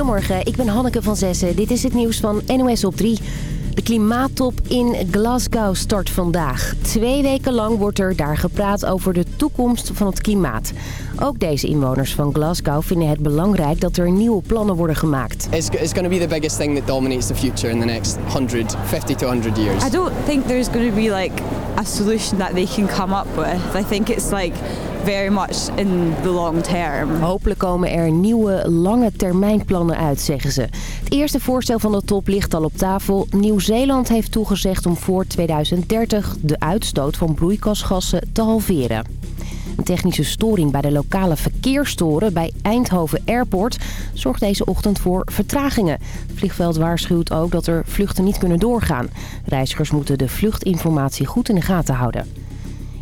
Goedemorgen, ik ben Hanneke van Zessen. Dit is het nieuws van NOS op 3. De klimaattop in Glasgow start vandaag. Twee weken lang wordt er daar gepraat over de toekomst van het klimaat. Ook deze inwoners van Glasgow vinden het belangrijk dat er nieuwe plannen worden gemaakt. It's, it's going to be the biggest thing that dominates the future in the next 100, 50 to 100 years. I don't think there's going to be like a solution that they can come up with. I think it's like very much in the long term. Hopelijk komen er nieuwe lange termijnplannen uit, zeggen ze. Het eerste voorstel van de top ligt al op tafel. Nieuw-Zeeland heeft toegezegd om voor 2030 de uitstoot van broeikasgassen te halveren. Een technische storing bij de lokale verkeerstoren bij Eindhoven Airport zorgt deze ochtend voor vertragingen. Het vliegveld waarschuwt ook dat er vluchten niet kunnen doorgaan. Reizigers moeten de vluchtinformatie goed in de gaten houden.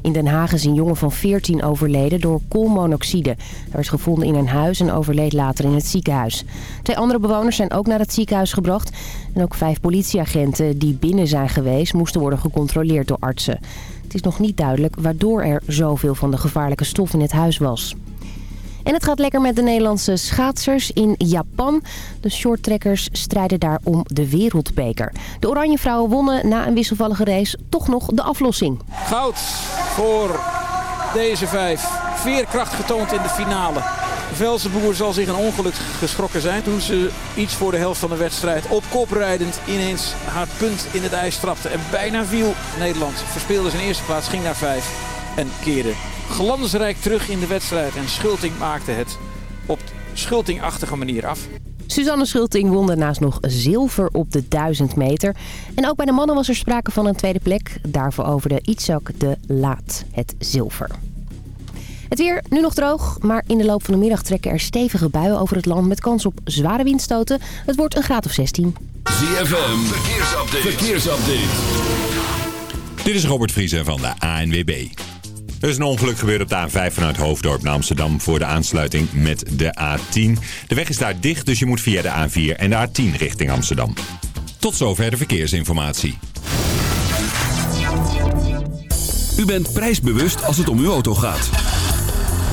In Den Haag is een jongen van 14 overleden door koolmonoxide. Hij werd gevonden in een huis en overleed later in het ziekenhuis. Twee andere bewoners zijn ook naar het ziekenhuis gebracht. En ook vijf politieagenten die binnen zijn geweest moesten worden gecontroleerd door artsen. Het is nog niet duidelijk waardoor er zoveel van de gevaarlijke stof in het huis was. En het gaat lekker met de Nederlandse schaatsers in Japan. De shorttrekkers strijden daar om de wereldbeker. De Oranje Vrouwen wonnen na een wisselvallige race toch nog de aflossing. Goud voor deze vijf. Veerkracht getoond in de finale. Velsenboer zal zich een ongeluk geschrokken zijn toen ze iets voor de helft van de wedstrijd op kop rijdend ineens haar punt in het ijs trapte en bijna viel. Nederland verspeelde zijn eerste plaats, ging naar vijf en keerde glansrijk terug in de wedstrijd. En Schulting maakte het op Schultingachtige manier af. Suzanne Schulting won daarnaast nog zilver op de 1000 meter. En ook bij de mannen was er sprake van een tweede plek. Daarvoor overde Itzak de Laat het zilver. Het weer nu nog droog, maar in de loop van de middag trekken er stevige buien over het land met kans op zware windstoten. Het wordt een graad of 16. ZFM, verkeersupdate. verkeersupdate. Dit is Robert Vriezen van de ANWB. Er is een ongeluk gebeurd op de A5 vanuit Hoofddorp naar Amsterdam voor de aansluiting met de A10. De weg is daar dicht, dus je moet via de A4 en de A10 richting Amsterdam. Tot zover de verkeersinformatie. U bent prijsbewust als het om uw auto gaat.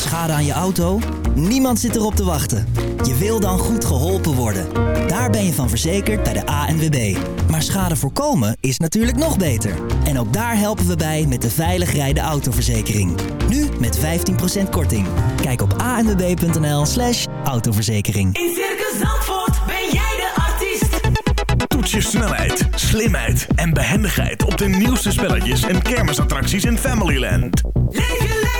Schade aan je auto? Niemand zit erop te wachten. Je wil dan goed geholpen worden. Daar ben je van verzekerd bij de ANWB. Maar schade voorkomen is natuurlijk nog beter. En ook daar helpen we bij met de veilig rijden autoverzekering. Nu met 15% korting. Kijk op anwb.nl slash autoverzekering. In Circus Zandvoort ben jij de artiest. Toets je snelheid, slimheid en behendigheid op de nieuwste spelletjes en kermisattracties in Familyland. Leef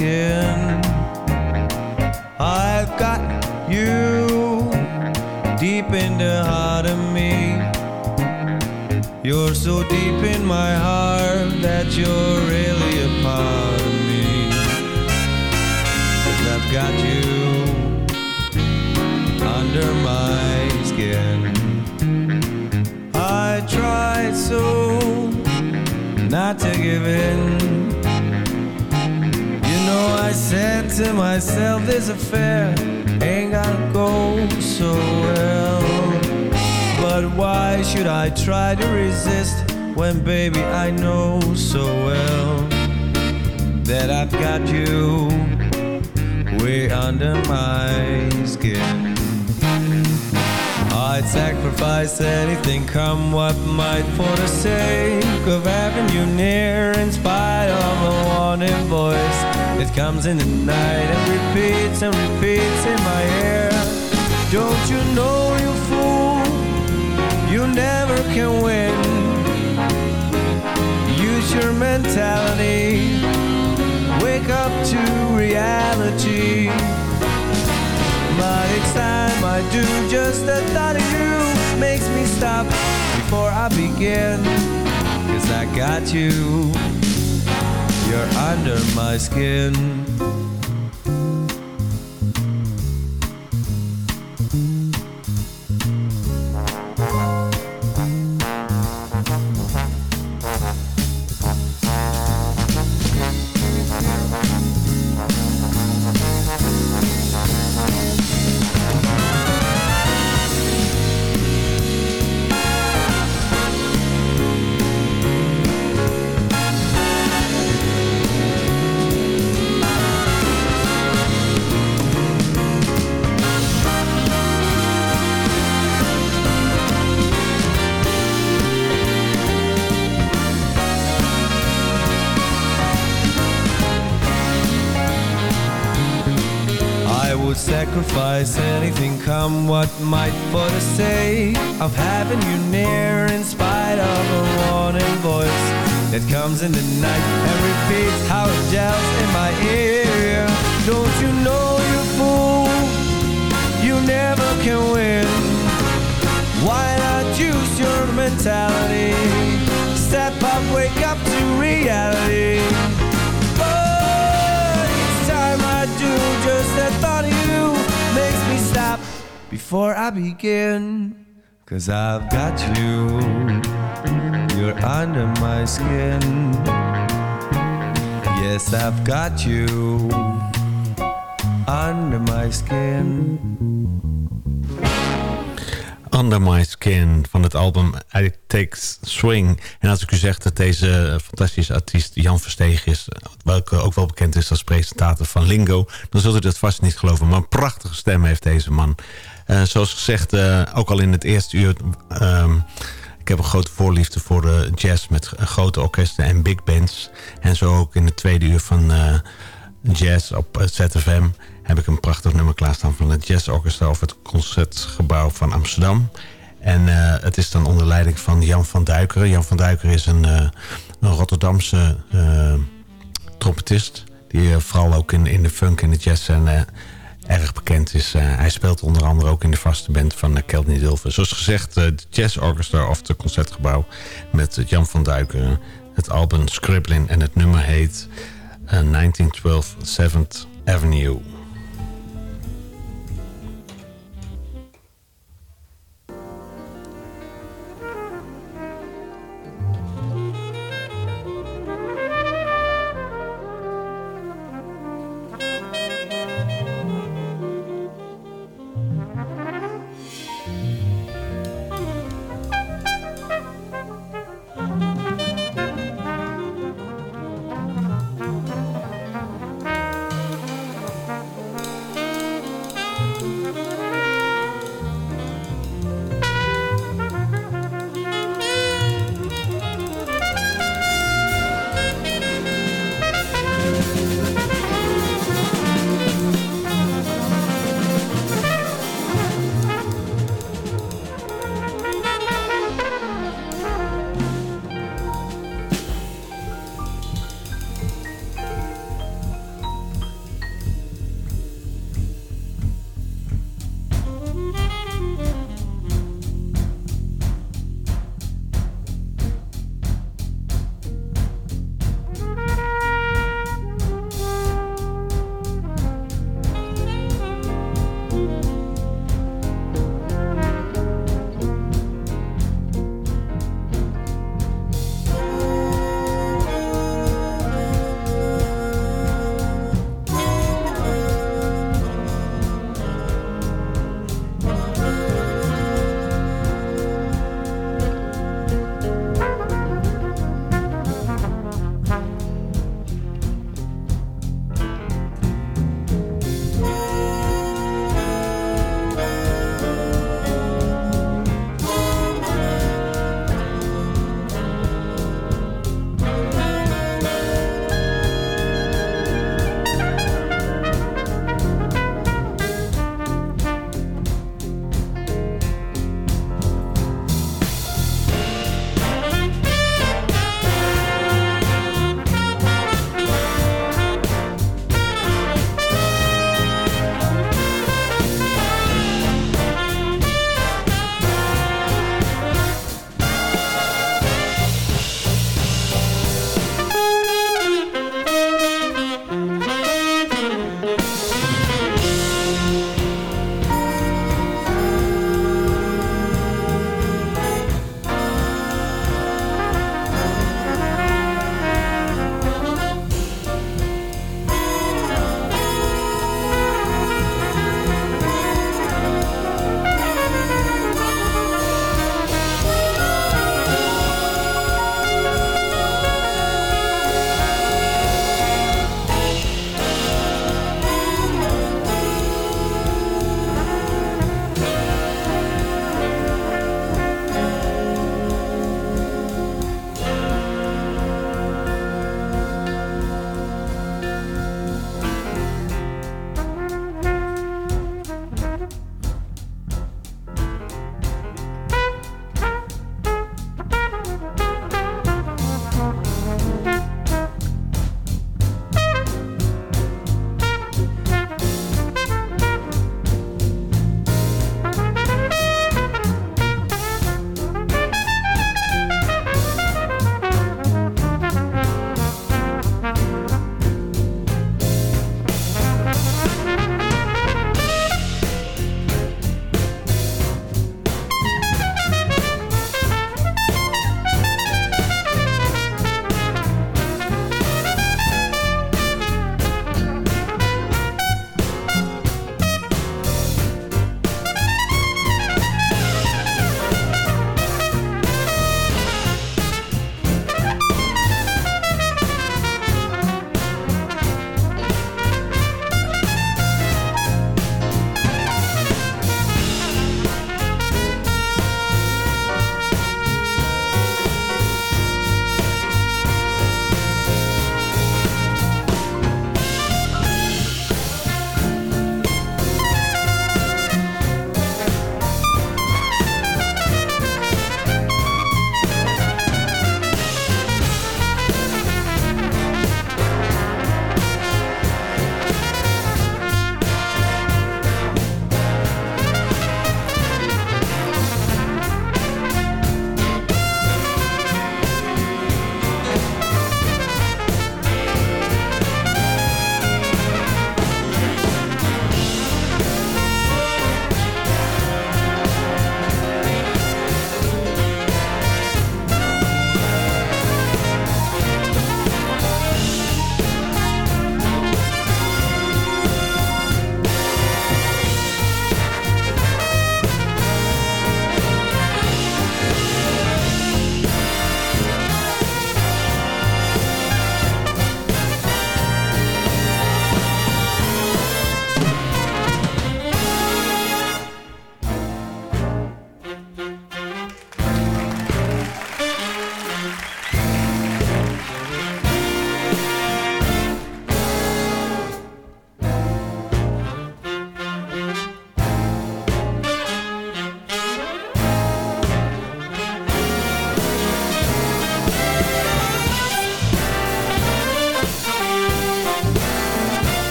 Skin. I've got you deep in the heart of me. You're so deep in my heart that you're really a part of me. Cause I've got you under my skin. I tried so not to give in. I said to myself, this affair ain't gonna go so well. But why should I try to resist when, baby, I know so well that I've got you way under my skin? I'd sacrifice anything, come what might, for the sake of having you near. In spite of a warning voice that comes in the night and repeats and repeats in my ear. Don't you know, you fool, you never can win. Use your mentality, wake up to reality. But each time I do, just the thought of you makes me stop before I begin. Cause I got you, you're under my skin. Comes in the night and repeats how it gels in my ear. Don't you know, you fool, you never can win. Why not use your mentality? Step up, wake up to reality. But each time I do, just the thought of you makes me stop before I begin. Cause I've got you, you're under my skin. Yes, I've got you under my skin. Under My Skin van het album It Takes Swing. En als ik u zeg dat deze fantastische artiest Jan Verstegen is... welke ook wel bekend is als presentator van Lingo... dan zult u dat vast niet geloven. Maar een prachtige stem heeft deze man. Eh, zoals gezegd, eh, ook al in het eerste uur... ehm, heb een grote voorliefde voor de jazz met grote orkesten en big bands. En zo ook in het tweede uur van eh, jazz op eh, ZFM... heb ik een prachtig nummer klaarstaan van het Jazz Orchestra... of het Concertgebouw van Amsterdam. En eh, het is dan onder leiding van Jan van Duikeren. Jan van Duikeren is een, eh, een Rotterdamse eh, trompetist... die eh, vooral ook in, in de funk en de jazz en, eh, erg bekend is. Eh, hij speelt onder andere ook in de vaste band van uh, Keltney Dulver. Zoals gezegd, eh, de Jazz Orchestra of het Concertgebouw... met eh, Jan van Duikeren, het album Scribbling... en het nummer heet eh, 1912 7th Avenue.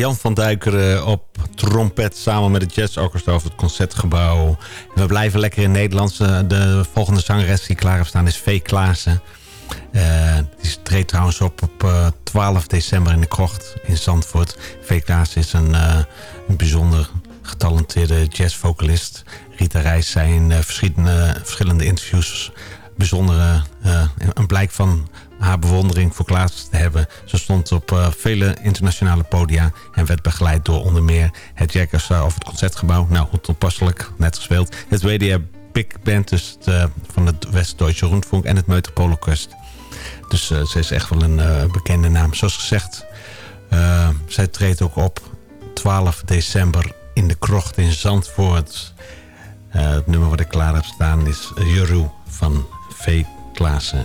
Jan van Duiker eh, op trompet samen met het Jazz over het Concertgebouw. We blijven lekker in Nederlands. Eh, de volgende zangeres die klaar heeft staan is V. Klaassen. Eh, die treedt trouwens op op eh, 12 december in de Krocht in Zandvoort. V. Klaassen is een, een bijzonder getalenteerde jazzvocalist. Rita Reis eh, verschillende, verschillende interviews bijzondere, een blijk van haar bewondering voor Klaas te hebben. Ze stond op eh, vele internationale podia en werd begeleid door onder meer het Jackersa of het Concertgebouw. Nou, hoe toepasselijk, net gespeeld. Het WDR Big Band dus eh, van het West-Duitse Rundfunk en het Metropoolorkest. Dus eh, ze is echt wel een eh, bekende naam. Zoals gezegd, eh, zij treedt ook op 12 december in de krocht in Zandvoort. Eh, het nummer wat ik klaar heb staan is Jeroen van V. Klaassen.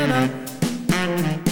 De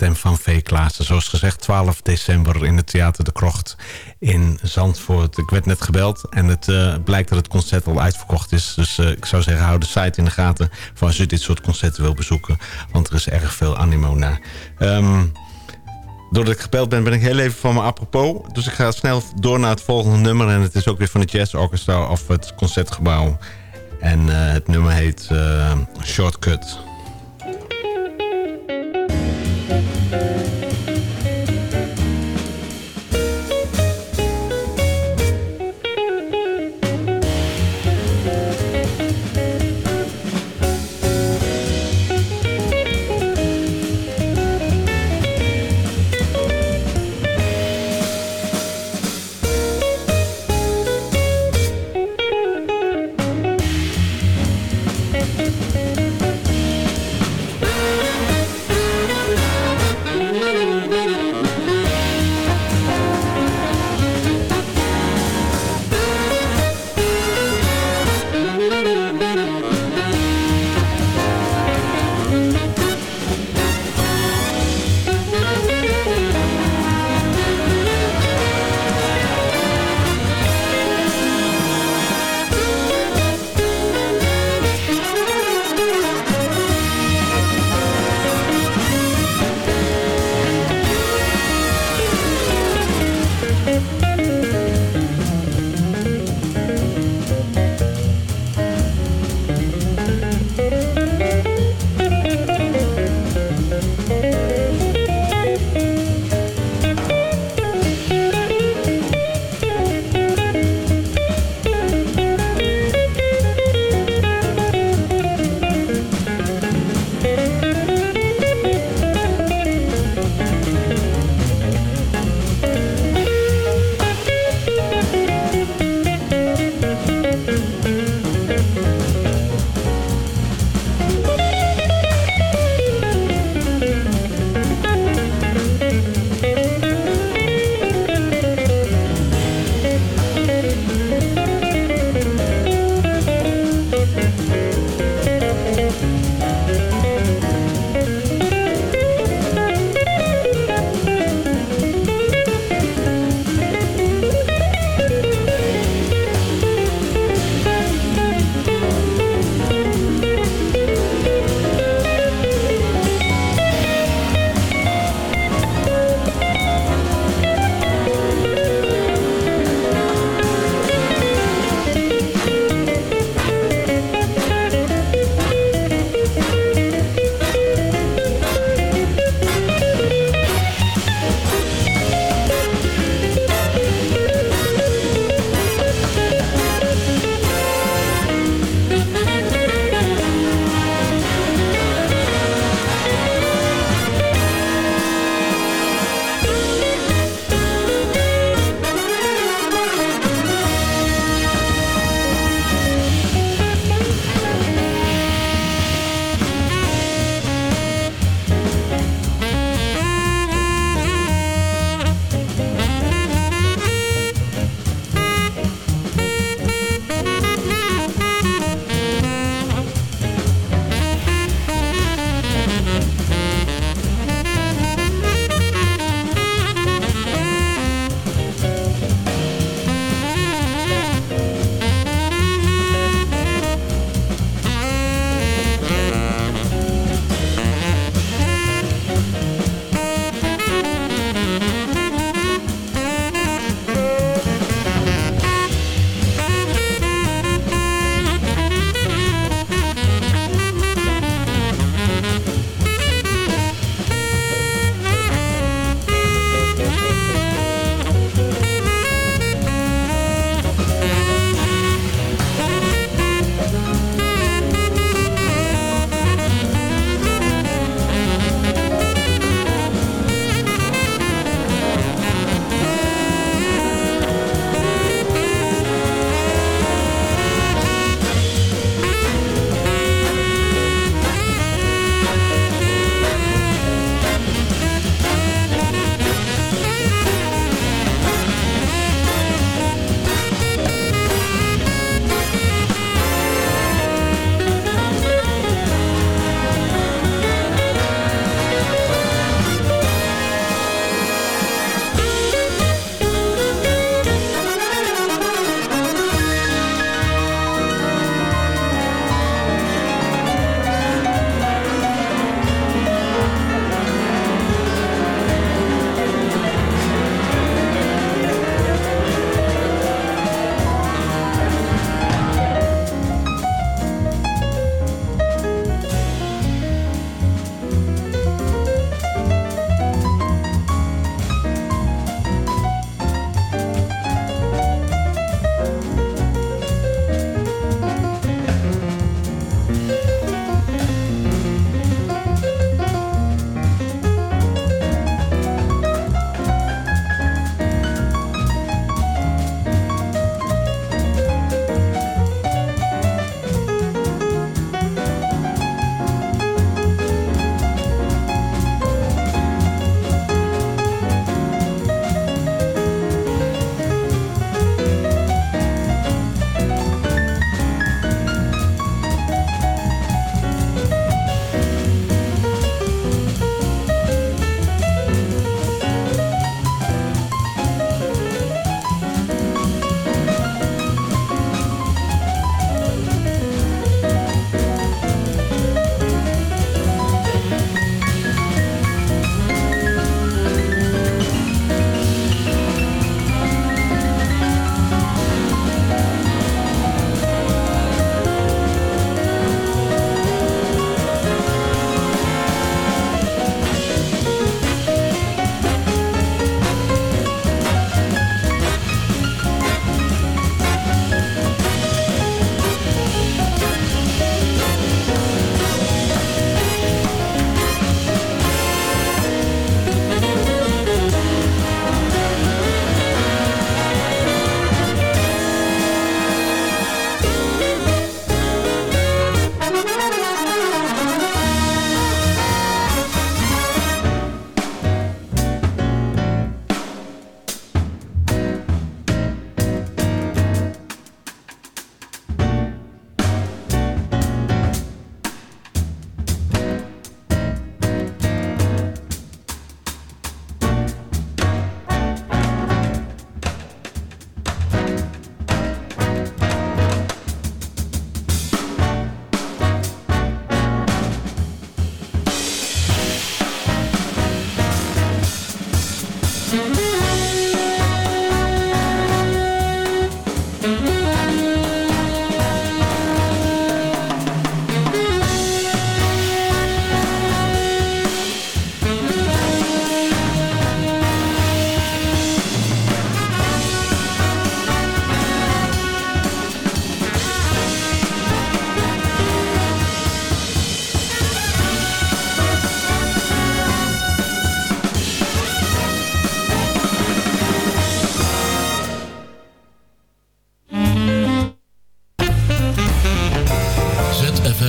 stem van V. Klaassen. Zoals gezegd, 12 december in het Theater de Krocht in Zandvoort. Ik werd net gebeld en het eh, blijkt dat het concert al uitverkocht is. Dus eh, ik zou zeggen, hou de site in de gaten... voor als u dit soort concerten wil bezoeken. Want er is erg veel animo naar. Ehm, doordat ik gebeld ben, ben ik heel even van me apropos. Dus ik ga snel door naar het volgende nummer. En het is ook weer van het Jazz Orchestra of het Concertgebouw. En eh, het nummer heet Shortcut.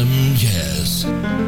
ZFM Jazz.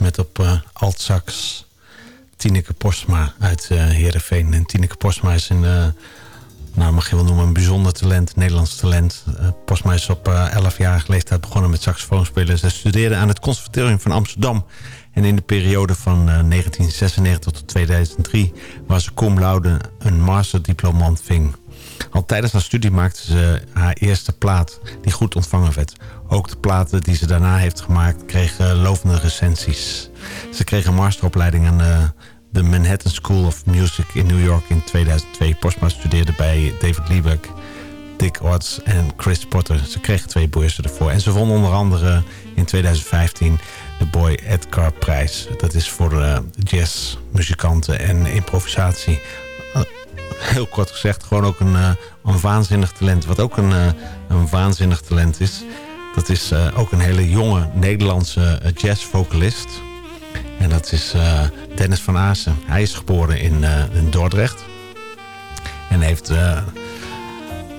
Met op uh, altsax Tineke Postma uit uh, Heerenveen. En Tineke Postma is een, uh, nou mag je wel noemen, een bijzonder talent, Nederlands talent. Uh, Postma is op 11-jarige leeftijd begonnen met saxofoonspelen. Ze studeerde aan het Conservatorium van Amsterdam. En in de periode van 1996 tot 2003 was ze cum laude een masterdiploma ontving. Al tijdens haar studie maakte ze haar eerste plaat die goed ontvangen werd. Ook de platen die ze daarna heeft gemaakt kregen lovende recensies. Ze kreeg een masteropleiding aan de, de Manhattan School of Music in New York in 2002. Postma studeerde bij David Liebeck, Dick Watts en Chris Potter. Ze kregen twee beurzen ervoor. En ze won onder andere in 2015 de Boy Edgar prijs. Dat is voor uh, jazzmuzikanten en improvisatie heel kort gezegd, gewoon ook een, een waanzinnig talent. Wat ook een, een waanzinnig talent is, dat is uh, ook een hele jonge Nederlandse jazzvocalist. En dat is Dennis van Azen. Hij is geboren in, Dordrecht. En heeft,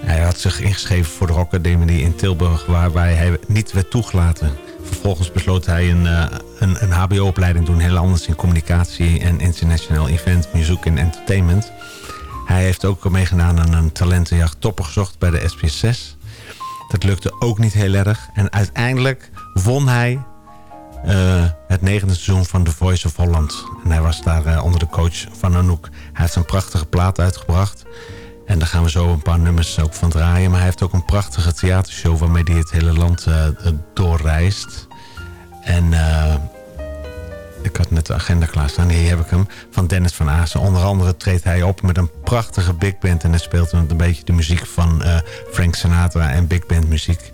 hij had zich ingeschreven voor de Rock Academy in Tilburg... waarbij hij niet werd toegelaten. Vervolgens besloot hij een, een, een hbo-opleiding doen. Heel anders in communicatie en international event, muziek en entertainment... Hij heeft ook meegedaan aan een talentenjacht Topper gezocht bij de SBS6. Dat lukte ook niet heel erg. En uiteindelijk won hij uh, het negende seizoen van The Voice of Holland. En hij was daar uh, onder de coach van Anouk. Hij heeft een prachtige plaat uitgebracht. En daar gaan we zo een paar nummers ook van draaien. Maar hij heeft ook een prachtige theatershow... waarmee hij het hele land uh, doorreist. En ik had net de agenda klaarstaan, hier heb ik hem, van Dennis van Aasen. Onder andere treedt hij op met een prachtige big band... en hij speelt een beetje de muziek van uh, Frank Sinatra en big band muziek.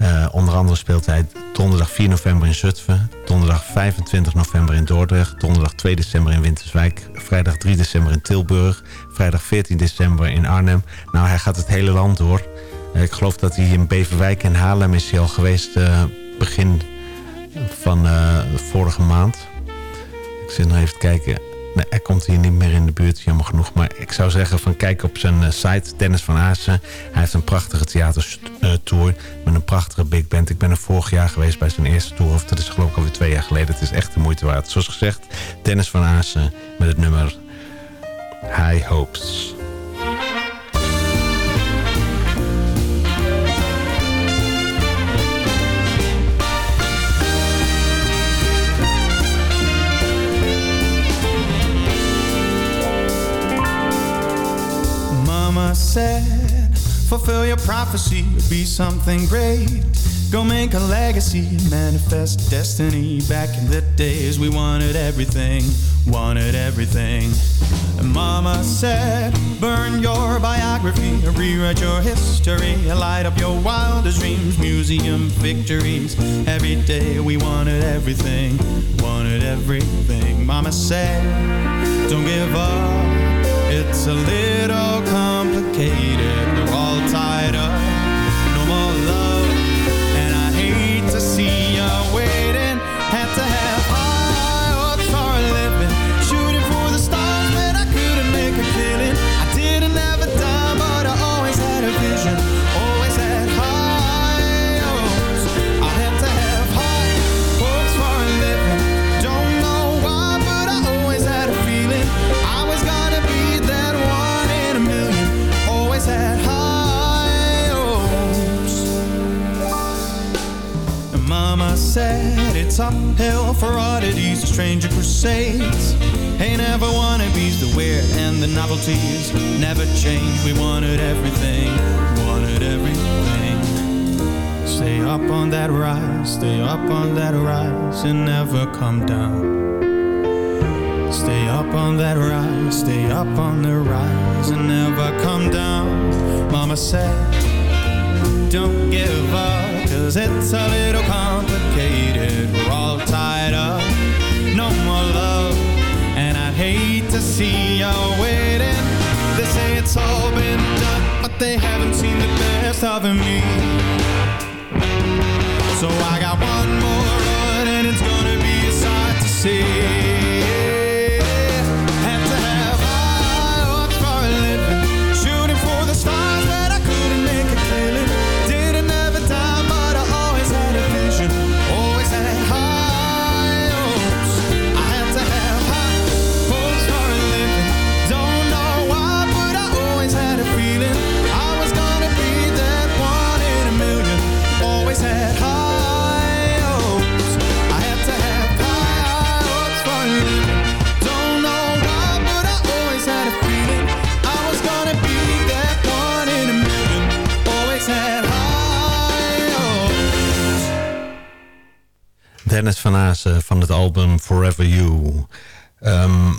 Uh, onder andere speelt hij donderdag 4 november in Zutphen... donderdag 25 november in Dordrecht... donderdag 2 december in Winterswijk... vrijdag 3 december in Tilburg... vrijdag 14 december in Arnhem. Nou, hij gaat het hele land door. Uh, ik geloof dat hij in Beverwijk en Haarlem is al geweest... begin van uh, vorige maand. Ik zit nog even te kijken. Nee, hij komt hier niet meer in de buurt, jammer genoeg. Maar ik zou zeggen van kijk op zijn uh, site, Dennis van Aassen. Hij heeft een prachtige theatertour uh, met een prachtige big band. Ik ben er vorig jaar geweest bij zijn eerste tour. Of dat is geloof ik alweer twee jaar geleden. Het is echt de moeite waard. Zoals gezegd, Dennis van Aassen met het nummer High Hopes. Said, fulfill your prophecy, be something great. Go make a legacy, manifest destiny. Back in the days, we wanted everything, wanted everything. And Mama said, burn your biography, rewrite your history, light up your wildest dreams, museum victories. Every day we wanted everything, wanted everything. Mama said, don't give up. It's a little complicated. Crusades. Ain't never wannabes, the wear and the novelties never change. We wanted everything, wanted everything. Stay up on that rise, stay up on that rise, and never come down. Stay up on that rise, stay up on the rise, and never come down. Mama said, don't give up, cause it's a little complicated. We're all tied up, hate to see you waiting. They say it's all been done, but they haven't seen the best of me. So I got one more run, and it's gonna be a sight to see. Dennis van Azen van het album Forever You. Ehm,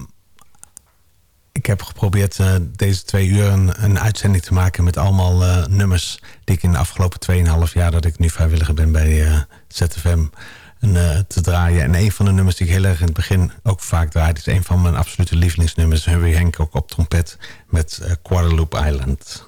ik heb geprobeerd eh, deze twee uur een, een uitzending te maken... met allemaal eh, nummers die ik in de afgelopen 2,5 jaar... dat ik nu vrijwilliger ben bij eh, ZFM te draaien. En een van de nummers die ik heel erg in het begin ook vaak draaide... is een van mijn absolute lievelingsnummers. Harry Hancock op trompet met Guadalupe Island.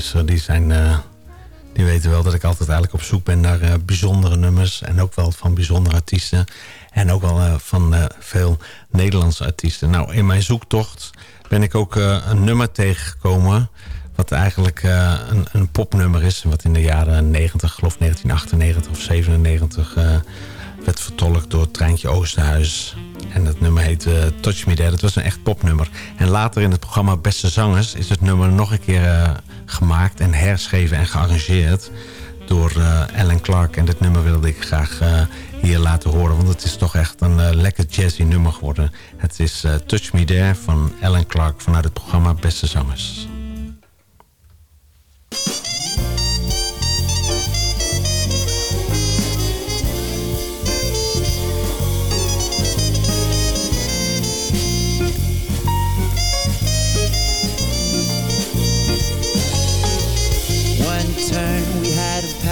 Luisteren... Die, zijn, eh, die weten wel dat ik altijd eigenlijk op zoek ben naar eh, bijzondere nummers. En ook wel van bijzondere artiesten. En ook wel van veel Nederlandse artiesten. Nou, in mijn zoektocht ben ik ook een nummer tegengekomen... wat eigenlijk een, een popnummer is. Wat in de jaren 90, geloof 1998 of 97 werd vertolkt door Treintje Oosterhuis. En dat nummer heet uh, Touch Me There. Dat was een echt popnummer. En later in het programma Beste Zangers is het nummer nog een keer uh, gemaakt en herschreven en gearrangeerd door uh, Alan Clark. En dit nummer wilde ik graag hier laten horen, want het is toch echt een lekker jazzy nummer geworden. Het is Touch Me There van Alan Clark vanuit het programma Beste Zangers.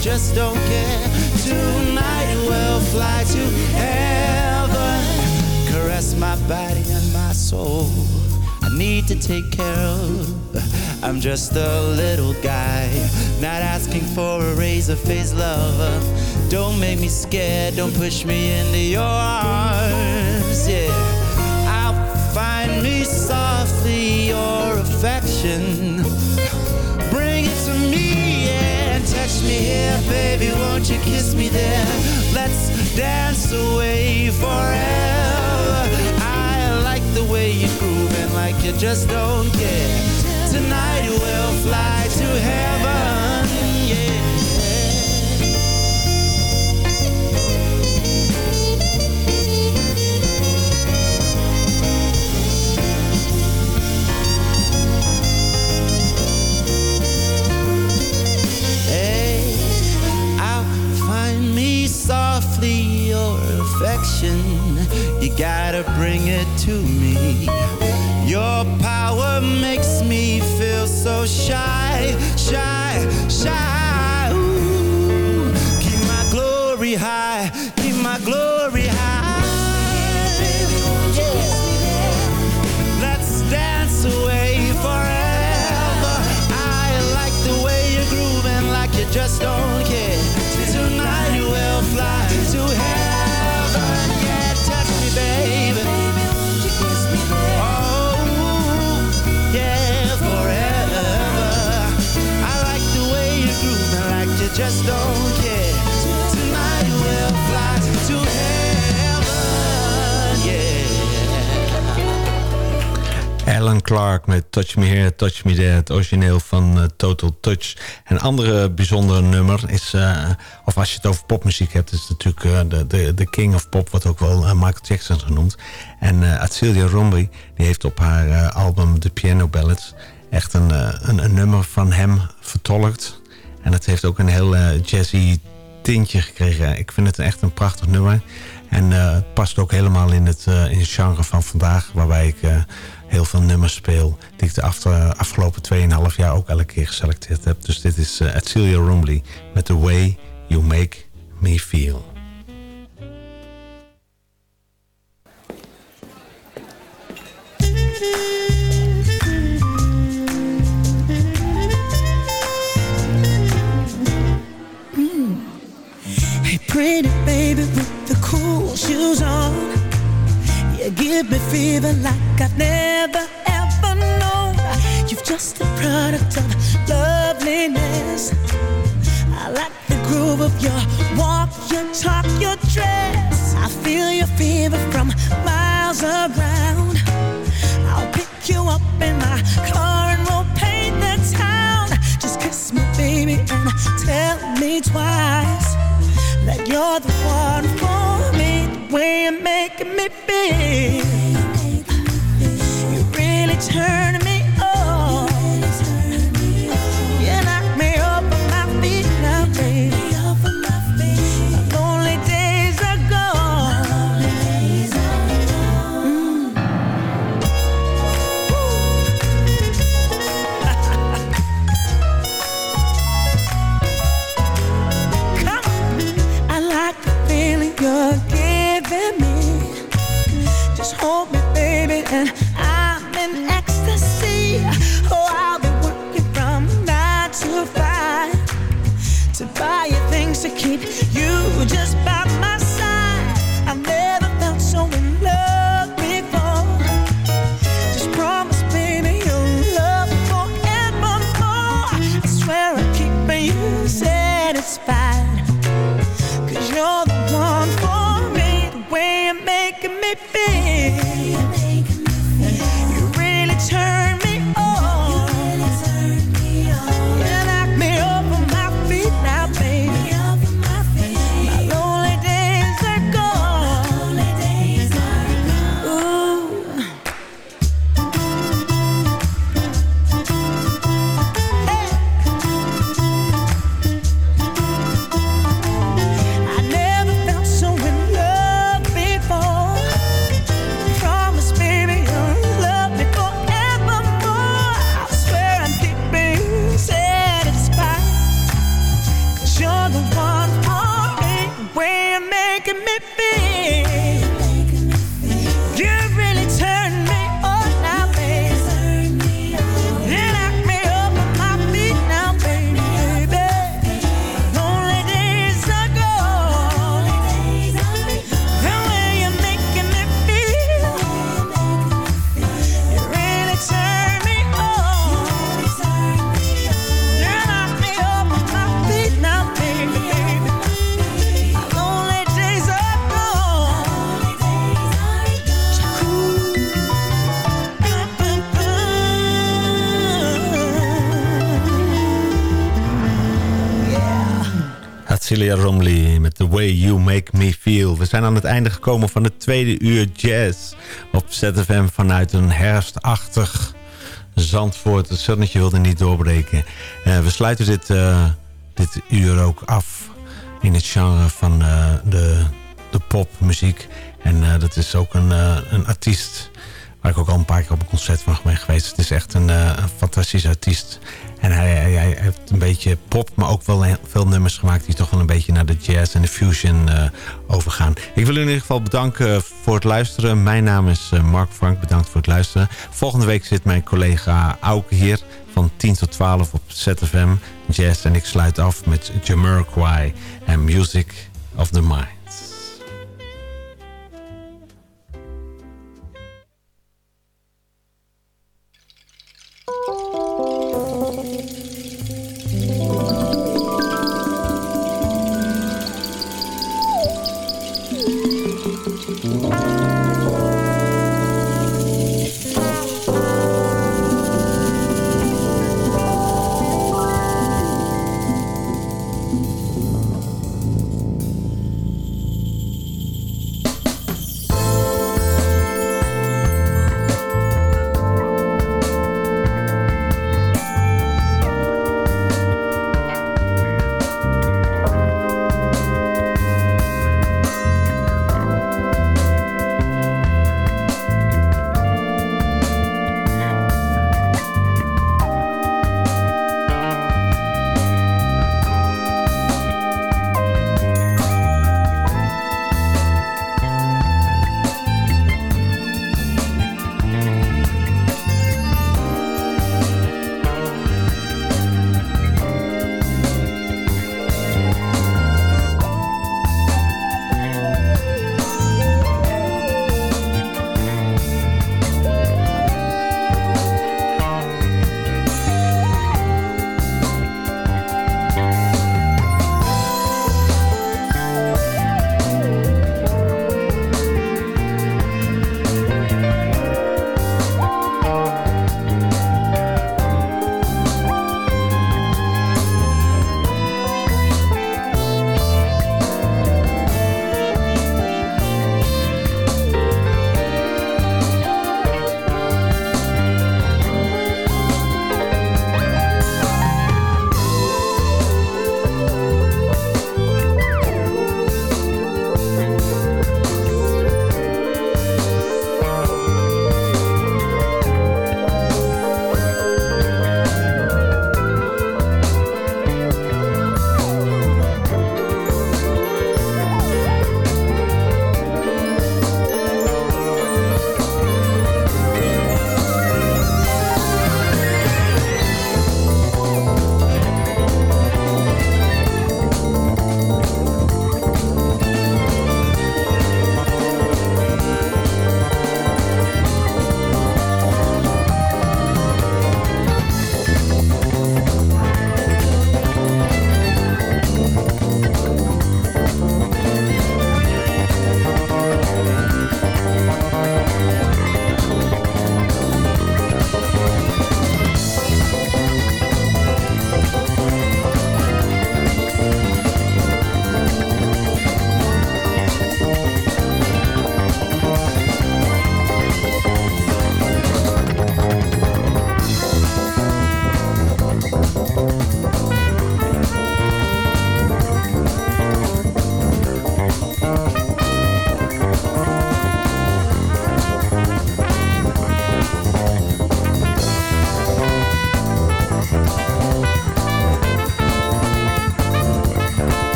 just don't care. Tonight we'll fly to heaven. Caress my body and my soul. I need to take care of. I'm just a little guy, not asking for a razor face lover. Don't make me scared, don't push me into your arms, yeah. I'll find me softly your affection here, baby, won't you kiss me there? Let's dance away forever. I like the way you're grooving like you just don't care. Tonight we'll fly to heaven, affection, you gotta bring it to me. Your power makes me feel so shy, shy, shy. Ooh, keep my glory high, Alan Clark met Touch Me Here, Touch Me There. Het origineel van uh, Total Touch. Een andere bijzondere nummer is... Uh, of als je het over popmuziek hebt... is natuurlijk uh, de, de, de king of pop... wordt ook wel Michael Jackson genoemd. En uh, Atsilia Rombi... die heeft op haar album The Piano Ballads... echt een, een, nummer van hem vertolkt... En het heeft ook een heel jazzy tintje gekregen. Ik vind het echt een prachtig nummer. En het past ook helemaal in het, in het genre van vandaag. Waarbij ik heel veel nummers speel. Die ik de afgelopen 2,5 jaar ook elke keer geselecteerd heb. Dus dit is uh, Celia Rumley met The Way You Make Me Feel. Pretty baby with the cool shoes on. You give me fever like I've never ever known. You've just a product of loveliness. I like the groove of your walk, your talk, your dress. I feel your fever from miles around. I'll pick you up in my car and we'll paint the town. Just kiss me, baby, and tell me twice that you're the one for me way you're making me feel. You really turn me Celia Romley met The Way You Make Me Feel. We zijn aan het einde gekomen van het tweede uur jazz op ZFM vanuit een herfstachtig Zandvoort. Het zonnetje wilde niet doorbreken. Eh, we sluiten dit, eh, dit uur ook af in het genre van eh, de, de popmuziek. En dat is ook een, een artiest waar ik ook al een paar keer op een concert van ben geweest. Het is echt een, een fantastische artiest. En hij, heeft een beetje pop, maar ook wel veel nummers gemaakt... die toch wel een beetje naar de jazz en de fusion eh, overgaan. Ik wil u in ieder geval bedanken voor het luisteren. Mijn naam is eh, Mark Frank, bedankt voor het luisteren. Volgende week zit mijn collega Auke hier van 10 tot 12 op ZFM Jazz. En ik sluit af met Jamiroquai en Music of the Mind.